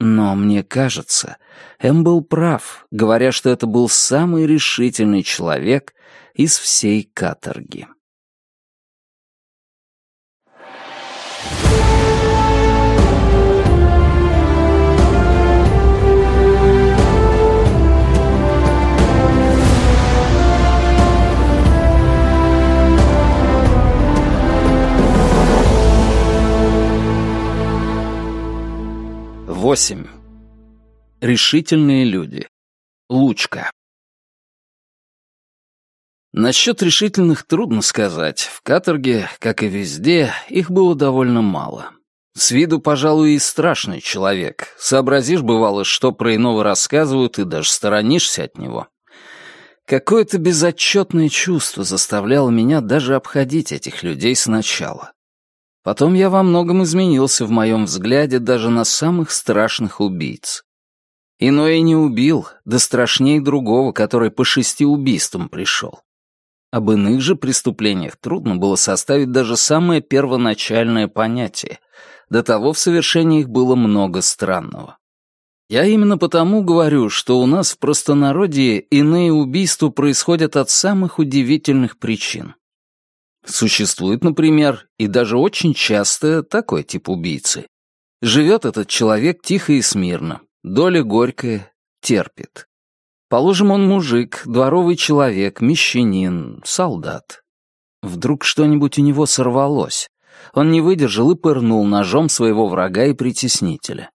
[SPEAKER 1] Но мне кажется, Эм был прав, говоря, что это был самый решительный человек из всей каторги. 8. Решительные люди. Лучка. Насчет решительных трудно сказать. В каторге, как и везде, их было довольно мало. С виду, пожалуй, и страшный человек. Сообразишь, бывало, что про иного рассказывают, и даже сторонишься от него. Какое-то безотчетное чувство заставляло меня даже обходить этих людей сначала. Потом я во многом изменился в моем взгляде даже на самых страшных убийц. Иной и не убил, да страшнее другого, который по шести убийствам пришел. Об иных же преступлениях трудно было составить даже самое первоначальное понятие. До того в совершении их было много странного. Я именно потому говорю, что у нас в простонародье иные убийства происходят от самых удивительных причин. Существует, например, и даже очень часто такой тип убийцы. Живет этот человек тихо и смирно, доля горькая, терпит. Положим, он мужик, дворовый человек, мещанин, солдат. Вдруг что-нибудь у него сорвалось. Он не выдержал и пырнул ножом своего врага и притеснителя.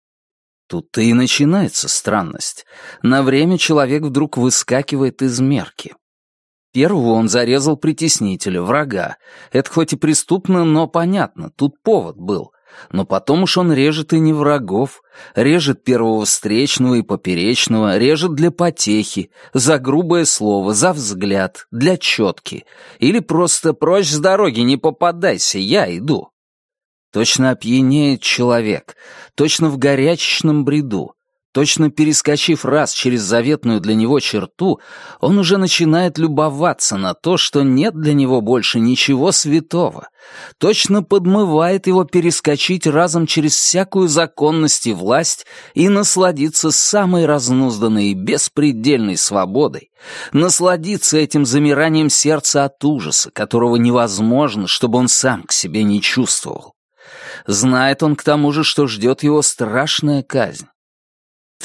[SPEAKER 1] Тут-то и начинается странность. На время человек вдруг выскакивает из мерки. Первого он зарезал притеснителя, врага. Это хоть и преступно, но понятно, тут повод был. Но потом уж он режет и не врагов, режет первого встречного и поперечного, режет для потехи, за грубое слово, за взгляд, для четки. Или просто прочь с дороги, не попадайся, я иду. Точно опьянеет человек, точно в горячечном бреду. Точно перескочив раз через заветную для него черту, он уже начинает любоваться на то, что нет для него больше ничего святого. Точно подмывает его перескочить разом через всякую законность и власть и насладиться самой разнузданной и беспредельной свободой, насладиться этим замиранием сердца от ужаса, которого невозможно, чтобы он сам к себе не чувствовал. Знает он к тому же, что ждет его страшная казнь.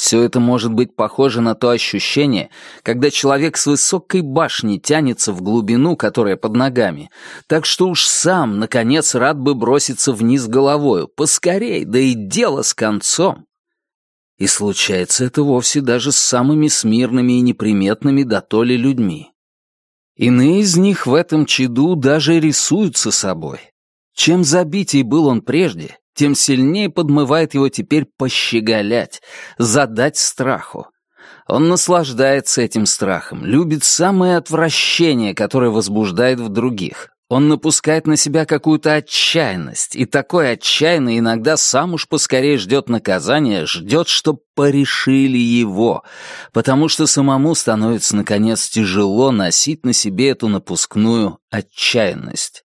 [SPEAKER 1] Все это может быть похоже на то ощущение, когда человек с высокой башни тянется в глубину, которая под ногами, так что уж сам, наконец, рад бы броситься вниз головою, поскорей, да и дело с концом. И случается это вовсе даже с самыми смирными и неприметными дотоле людьми. Иные из них в этом чаду даже рисуются собой. Чем забитей был он прежде, тем сильнее подмывает его теперь пощеголять, задать страху. Он наслаждается этим страхом, любит самое отвращение, которое возбуждает в других. Он напускает на себя какую-то отчаянность, и такой отчаянный иногда сам уж поскорее ждет наказания, ждет, чтоб порешили его, потому что самому становится, наконец, тяжело носить на себе эту напускную отчаянность.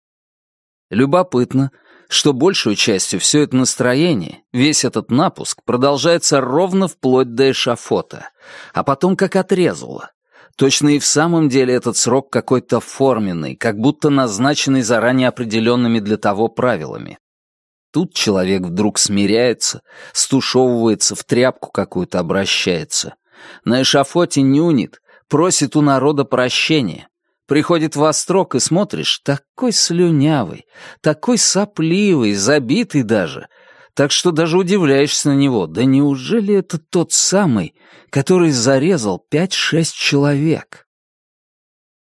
[SPEAKER 1] Любопытно, что большую частью все это настроение, весь этот напуск продолжается ровно вплоть до эшафота, а потом как отрезало. Точно и в самом деле этот срок какой-то форменный, как будто назначенный заранее определенными для того правилами. Тут человек вдруг смиряется, стушевывается, в тряпку какую-то обращается. На эшафоте нюнит, просит у народа прощения, Приходит в острог и смотришь, такой слюнявый, такой сопливый, забитый даже, так что даже удивляешься на него. Да неужели это тот самый, который зарезал пять-шесть человек?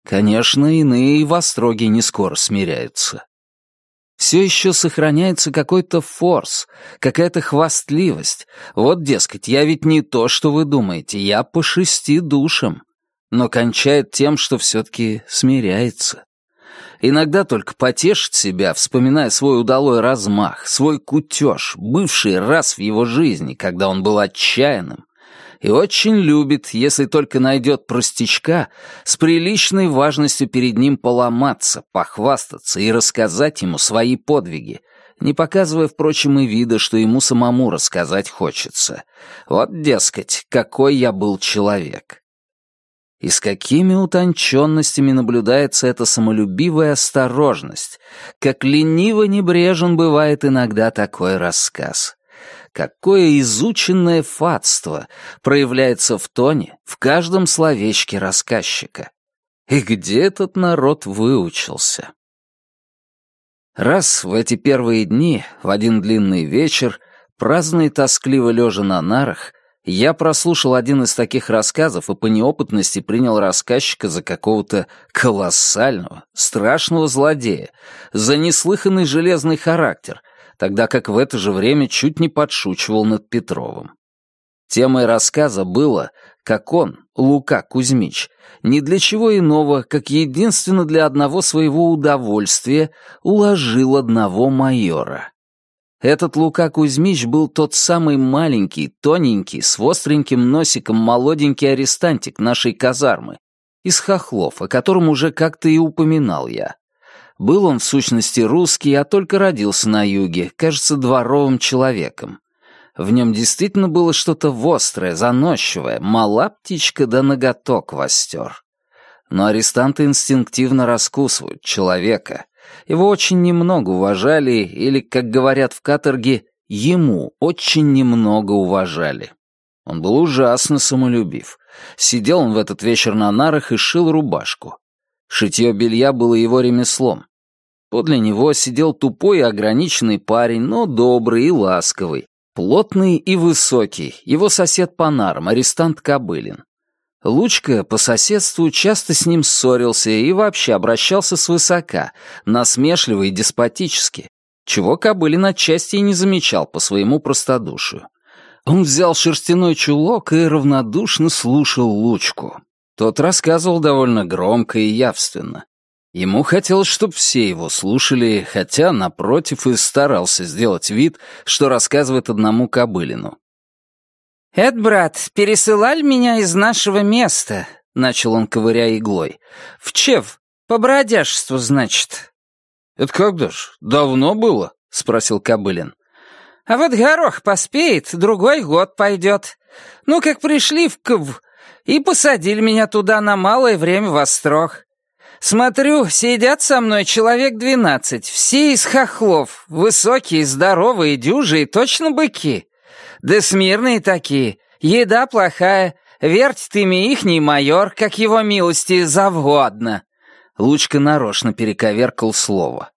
[SPEAKER 1] Конечно, иные и в остроге не скоро смиряются. Все еще сохраняется какой-то форс, какая-то хвастливость. Вот, дескать, я ведь не то, что вы думаете, я по шести душам но кончает тем, что все-таки смиряется. Иногда только потешит себя, вспоминая свой удалой размах, свой кутеж, бывший раз в его жизни, когда он был отчаянным, и очень любит, если только найдет простячка, с приличной важностью перед ним поломаться, похвастаться и рассказать ему свои подвиги, не показывая, впрочем, и вида, что ему самому рассказать хочется. Вот, дескать, какой я был человек. И с какими утонченностями наблюдается эта самолюбивая осторожность, как лениво небрежен бывает иногда такой рассказ. Какое изученное фатство проявляется в тоне, в каждом словечке рассказчика. И где этот народ выучился? Раз в эти первые дни, в один длинный вечер, Праздно и тоскливо лежа на нарах, я прослушал один из таких рассказов и по неопытности принял рассказчика за какого-то колоссального, страшного злодея, за неслыханный железный характер, тогда как в это же время чуть не подшучивал над Петровым. Темой рассказа было, как он, Лука Кузьмич, ни для чего иного, как единственно для одного своего удовольствия, уложил одного майора. Этот Лука Кузьмич был тот самый маленький, тоненький, с остреньким носиком молоденький арестантик нашей казармы, из хохлов, о котором уже как-то и упоминал я. Был он в сущности русский, а только родился на юге, кажется, дворовым человеком. В нем действительно было что-то вострое, заносчивое, мала птичка да ноготок востер. Но арестанты инстинктивно раскусывают человека, его очень немного уважали, или, как говорят в каторге, ему очень немного уважали. Он был ужасно самолюбив. Сидел он в этот вечер на нарах и шил рубашку. Шитье белья было его ремеслом. Подле него сидел тупой и ограниченный парень, но добрый и ласковый, плотный и высокий, его сосед по нарам, арестант Кобылин. Лучка по соседству часто с ним ссорился и вообще обращался свысока, насмешливо и деспотически, чего Кобылин отчасти и не замечал по своему простодушию. Он взял шерстяной чулок и равнодушно слушал Лучку. Тот рассказывал довольно громко и явственно. Ему хотелось, чтобы все его слушали, хотя, напротив, и старался сделать вид, что рассказывает одному Кобылину.
[SPEAKER 2] «Эд, брат, пересылали меня из нашего места», — начал он, ковыряя иглой. «В Чев, по бродяжеству, значит».
[SPEAKER 1] «Это когда ж? Давно было?» — спросил Кобылин.
[SPEAKER 2] «А вот горох поспеет, другой год пойдет. Ну, как пришли в Кв, и посадили меня туда на малое время в острог. Смотрю, сидят со мной человек двенадцать, все из хохлов, высокие, здоровые, дюжи и точно быки. Да смирные такие, еда плохая, верть ими ихний майор, как его милости, завгодно».
[SPEAKER 1] Лучка нарочно перековеркал слово.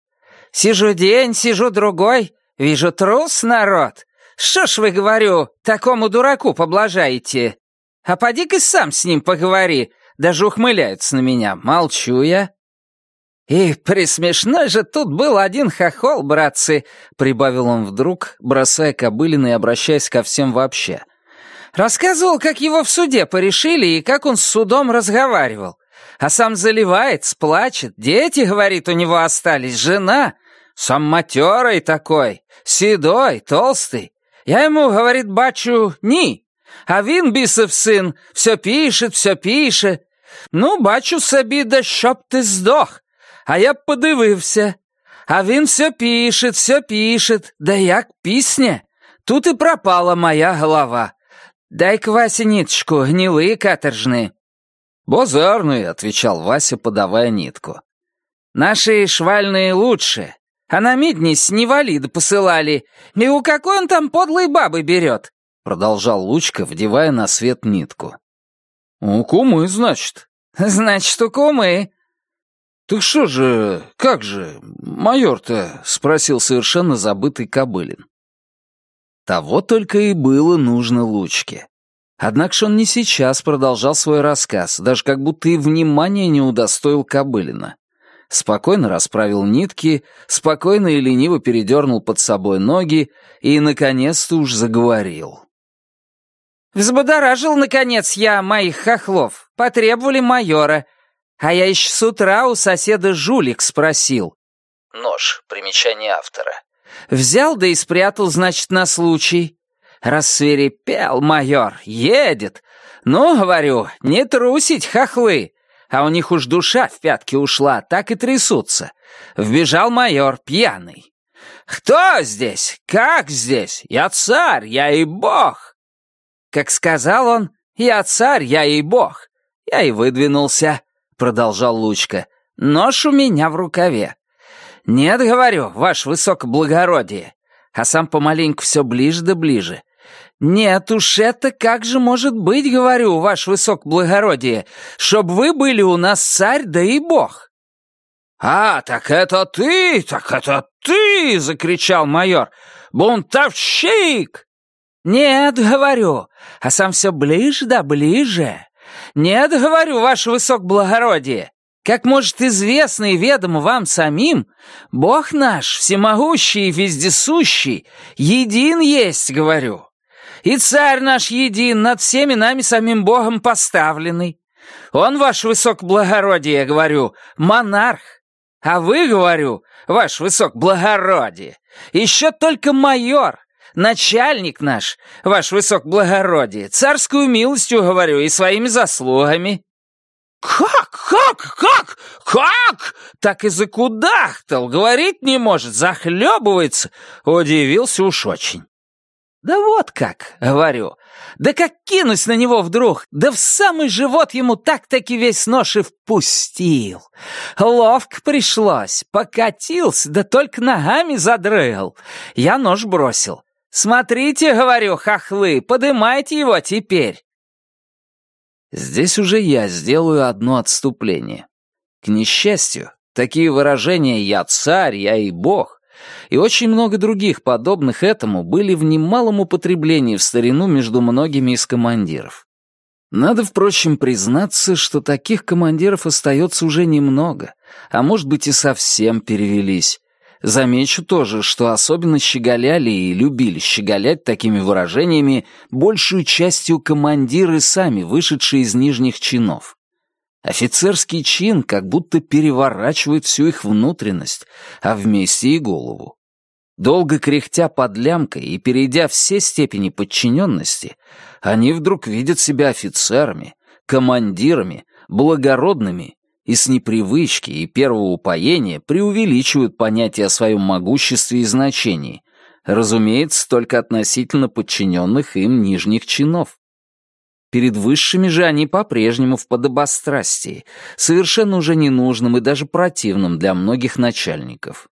[SPEAKER 2] «Сижу день, сижу другой, вижу трус народ. Что ж вы, говорю, такому дураку поблажаете? А поди-ка сам с ним поговори, даже ухмыляются на меня, молчу я». «И присмешной же тут был один хохол, братцы», — прибавил он вдруг, бросая кобылины и обращаясь ко всем вообще. «Рассказывал, как его в суде порешили и как он с судом разговаривал. А сам заливает, сплачет. Дети, говорит, у него остались, жена. Сам матерый такой, седой, толстый. Я ему, говорит, бачу, ни. А він, бісов сын, все пишет, все пишет. Ну, бачу собі, да щоб ти здох. А я б подивився. А він все пишет, все пишет, да як пісня. Тут і пропала моя голова. Дай-ка Васе ниточку, гнилые каторжные.
[SPEAKER 1] «Базарные», — отвечал Вася, подавая нитку.
[SPEAKER 2] «Наши швальные лучше. А на Миднис невалида посылали. И у какой он там подлой бабы берет?»
[SPEAKER 1] Продолжал Лучка, вдевая на свет нитку. «У кумы, значит».
[SPEAKER 2] «Значит, у кумы.
[SPEAKER 1] «Так что же, как же, майор-то?» — спросил совершенно забытый Кобылин. Того только и было нужно Лучке. Однако ж он не сейчас продолжал свой рассказ, даже как будто и внимания не удостоил Кобылина. Спокойно расправил нитки, спокойно и лениво передернул под собой ноги и, наконец-то, уж заговорил.
[SPEAKER 2] «Взбодоражил, наконец, я моих хохлов. Потребовали майора. А я еще с утра у соседа жулик спросил.
[SPEAKER 1] Нож. Примечание автора.
[SPEAKER 2] Взял да и спрятал, значит, на случай. Рассверепел майор. Едет. Ну, говорю, не трусить, хохлы. А у них уж душа в пятки ушла, так и трясутся. Вбежал майор, пьяный. «Кто здесь? Как здесь? Я царь, я и бог!» Как сказал он, «Я царь, я и бог!» Я и выдвинулся. — продолжал Лучка. «Нож у меня в рукаве. Нет, говорю, ваш высокоблагородие. А сам помаленьку все ближе да ближе. Нет уж это как же может быть, говорю, ваш высокоблагородие, чтоб вы были у нас царь да и бог». «А, так это ты! Так это ты!» — закричал майор. «Бунтовщик!» «Нет, говорю, а сам все ближе да ближе. Нет, говорю, ваше высокоблагородие. Как может известно и ведомо вам самим, Бог наш, всемогущий и вездесущий, един есть, говорю. И царь наш един, над всеми нами самим Богом поставленный. Он, ваше высокоблагородие, говорю, монарх. А вы, говорю, ваш высокоблагородие, еще только майор, начальник наш, ваш высокоблагородие, царскую милостью, говорю, и своими заслугами». «Как? Как? Как? Как?» Так и закудахтал, говорить не может, захлебывается. Удивился уж очень. «Да вот как», — говорю, да как кинусь на него вдруг, да в самый живот ему так-таки весь нож и впустил. Ловко пришлось, покатился, да только ногами задрыл. Я нож бросил. «Смотрите, — говорю, хохлы, подымайте его теперь!»
[SPEAKER 1] Здесь уже я сделаю одно отступление. К несчастью, такие выражения «я царь», «я и бог» и очень много других подобных этому были в немалом употреблении в старину между многими из командиров. Надо, впрочем, признаться, что таких командиров остается уже немного, а может быть и совсем перевелись, Замечу тоже, что особенно щеголяли и любили щеголять такими выражениями большую частью командиры сами, вышедшие из нижних чинов. Офицерский чин как будто переворачивает всю их внутренность, а вместе и голову. Долго кряхтя под лямкой и перейдя все степени подчиненности, они вдруг видят себя офицерами, командирами, благородными и с непривычки и первого упоения преувеличивают понятие о своем могуществе и значении, разумеется, только относительно подчиненных им нижних чинов. Перед высшими же они по-прежнему в подобострастии, совершенно уже ненужным и даже противным для многих начальников.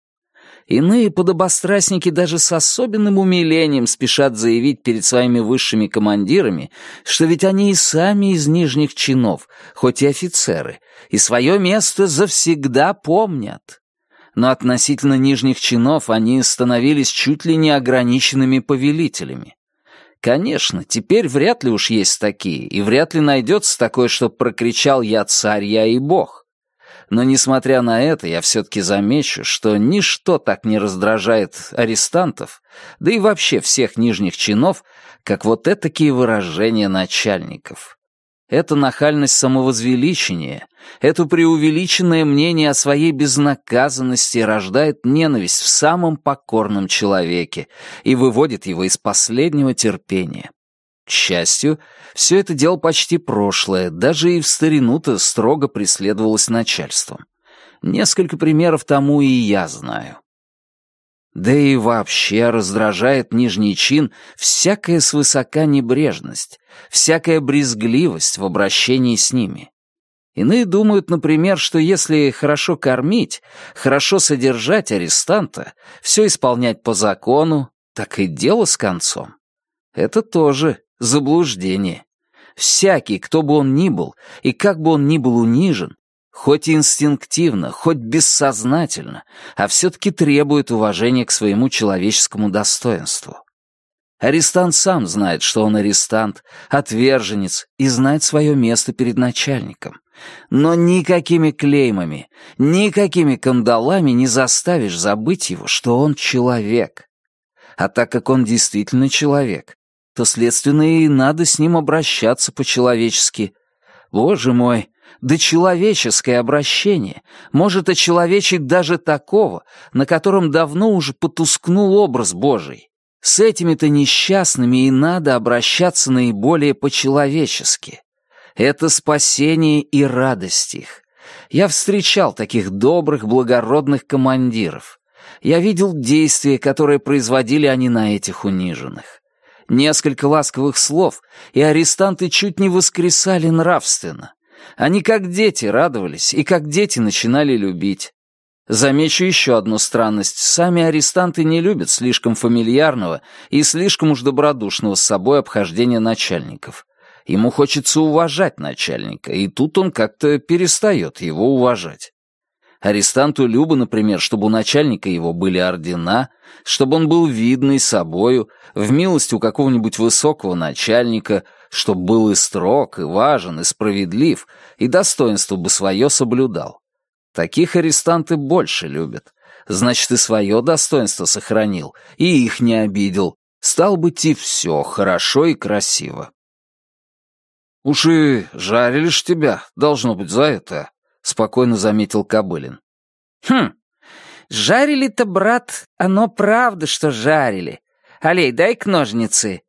[SPEAKER 1] Иные подобострастники даже с особенным умилением спешат заявить перед своими высшими командирами, что ведь они и сами из нижних чинов, хоть и офицеры, и свое место завсегда помнят. Но относительно нижних чинов они становились чуть ли не ограниченными повелителями. Конечно, теперь вряд ли уж есть такие, и вряд ли найдется такое, что прокричал «Я царь, я и бог». Но, несмотря на это, я все-таки замечу, что ничто так не раздражает арестантов, да и вообще всех нижних чинов, как вот такие выражения начальников. Это нахальность самовозвеличения, это преувеличенное мнение о своей безнаказанности рождает ненависть в самом покорном человеке и выводит его из последнего терпения. К счастью, все это дело почти прошлое, даже и в старину-то строго преследовалось начальством. Несколько примеров тому и я знаю. Да и вообще раздражает нижний чин всякая свысока небрежность, всякая брезгливость в обращении с ними. Иные думают, например, что если хорошо кормить, хорошо содержать арестанта, все исполнять по закону, так и дело с концом. Это тоже заблуждение. Всякий, кто бы он ни был, и как бы он ни был унижен, хоть инстинктивно, хоть бессознательно, а все-таки требует уважения к своему человеческому достоинству. Арестант сам знает, что он арестант, отверженец и знает свое место перед начальником. Но никакими клеймами, никакими кандалами не заставишь забыть его, что он человек. А так как он действительно человек, то, следственно, и надо с ним обращаться по-человечески. Боже мой, да человеческое обращение может очеловечить даже такого, на котором давно уже потускнул образ Божий. С этими-то несчастными и надо обращаться наиболее по-человечески. Это спасение и радость их. Я встречал таких добрых, благородных командиров. Я видел действия, которые производили они на этих униженных. Несколько ласковых слов, и арестанты чуть не воскресали нравственно. Они как дети радовались, и как дети начинали любить. Замечу еще одну странность. Сами арестанты не любят слишком фамильярного и слишком уж добродушного с собой обхождения начальников. Ему хочется уважать начальника, и тут он как-то перестает его уважать. Арестанту Любу, например, чтобы у начальника его были ордена, чтобы он был видный собою, в милости у какого-нибудь высокого начальника, чтобы был и строг, и важен, и справедлив, и достоинство бы свое соблюдал. Таких арестанты больше любят. Значит, и свое достоинство сохранил, и их не обидел. Стал быть, и все хорошо и красиво. «Уж и жарили ж тебя, должно быть, за это», — спокойно заметил Кобылин.
[SPEAKER 2] «Хм, жарили-то, брат, оно правда, что жарили. Алей, дай-ка ножницы.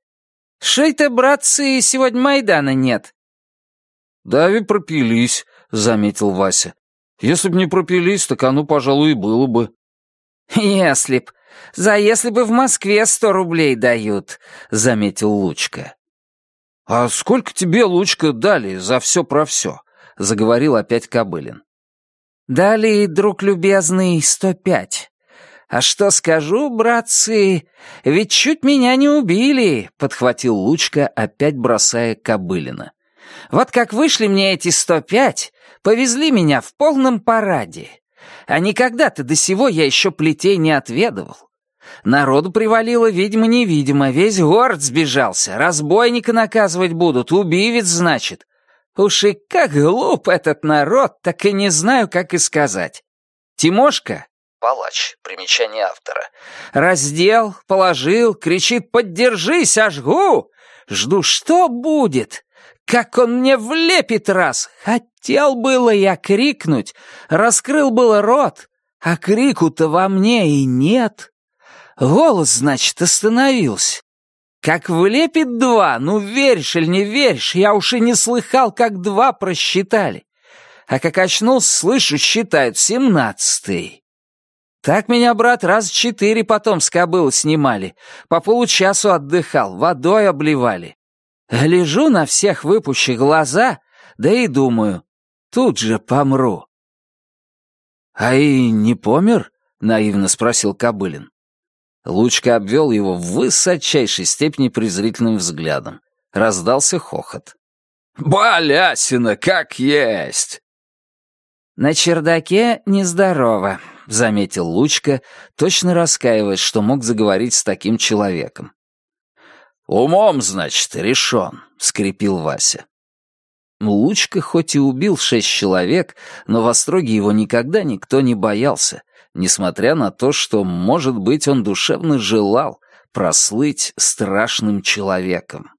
[SPEAKER 2] Шо это, братцы, сегодня Майдана нет?»
[SPEAKER 1] «Дави пропились», — заметил Вася. «Если б не пропились, так оно, пожалуй, и было бы».
[SPEAKER 2] «Если б. За если бы в Москве сто рублей дают», — заметил Лучка.
[SPEAKER 1] «А сколько тебе, Лучка, дали за все про все?» — заговорил опять Кобылин.
[SPEAKER 2] «Дали, друг любезный, сто пять. А что скажу, братцы, ведь чуть меня не убили», — подхватил Лучка, опять бросая Кобылина. «Вот как вышли мне эти сто пять, повезли меня в полном параде. А никогда-то до сего я еще плетей не отведывал. Народу привалило, видимо-невидимо, весь город сбежался, разбойника наказывать будут, убивец, значит. Уж и как глуп этот народ, так и не знаю, как и сказать. Тимошка,
[SPEAKER 1] палач, примечание автора,
[SPEAKER 2] раздел, положил, кричит «Поддержись, ожгу!» Жду, что будет. Как он мне влепит раз! Хотел было я крикнуть, раскрыл было рот, а крику-то во мне и нет. Голос, значит, остановился. Как влепит два, ну веришь или не веришь, я уж и не слыхал, как два просчитали. А как очнулся, слышу, считают семнадцатый. Так меня, брат, раз четыре потом с кобылы снимали. По получасу отдыхал, водой обливали. Гляжу на всех выпущих глаза, да и думаю, тут же помру.
[SPEAKER 1] «А и не помер?» — наивно спросил Кобылин. Лучка обвел его в высочайшей степени презрительным взглядом. Раздался хохот. «Балясина, как есть!»
[SPEAKER 2] «На чердаке нездорово», — заметил Лучка, точно раскаиваясь, что мог заговорить с таким человеком.
[SPEAKER 1] «Умом, значит, решен», — скрипел Вася.
[SPEAKER 2] Лучка хоть и убил шесть человек, но в Остроге его никогда никто не боялся, несмотря на то, что, может быть, он душевно желал прослыть страшным человеком.